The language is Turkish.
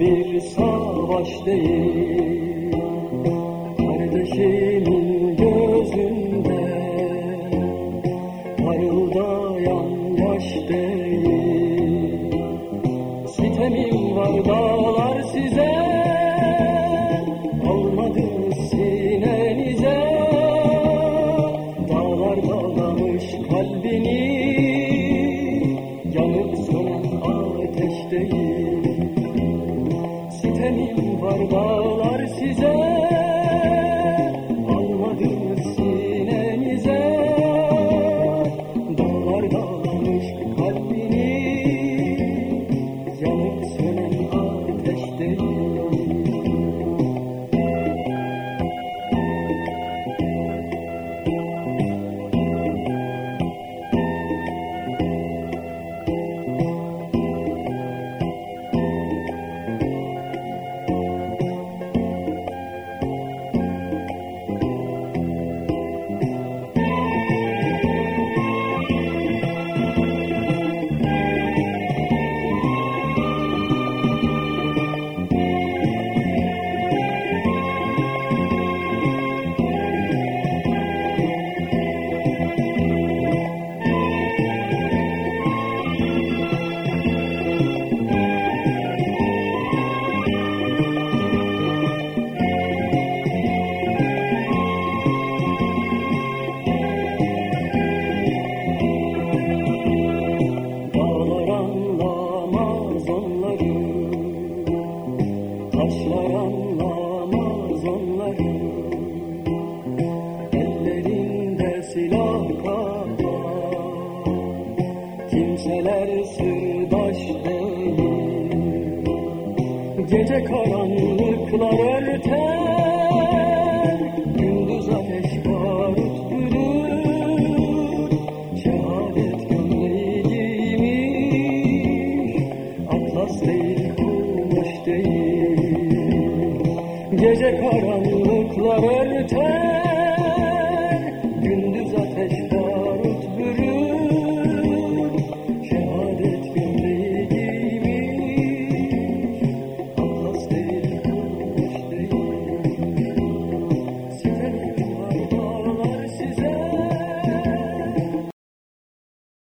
bir savaş değil. Kardeşimin gözünde Parıldayan yaş değil. Sitemim Taşlar anlamaz onları Ellerinde silah kadar Kimseler sırdaş değil Gece karanlıklar örter değil Gece karanlıklar örter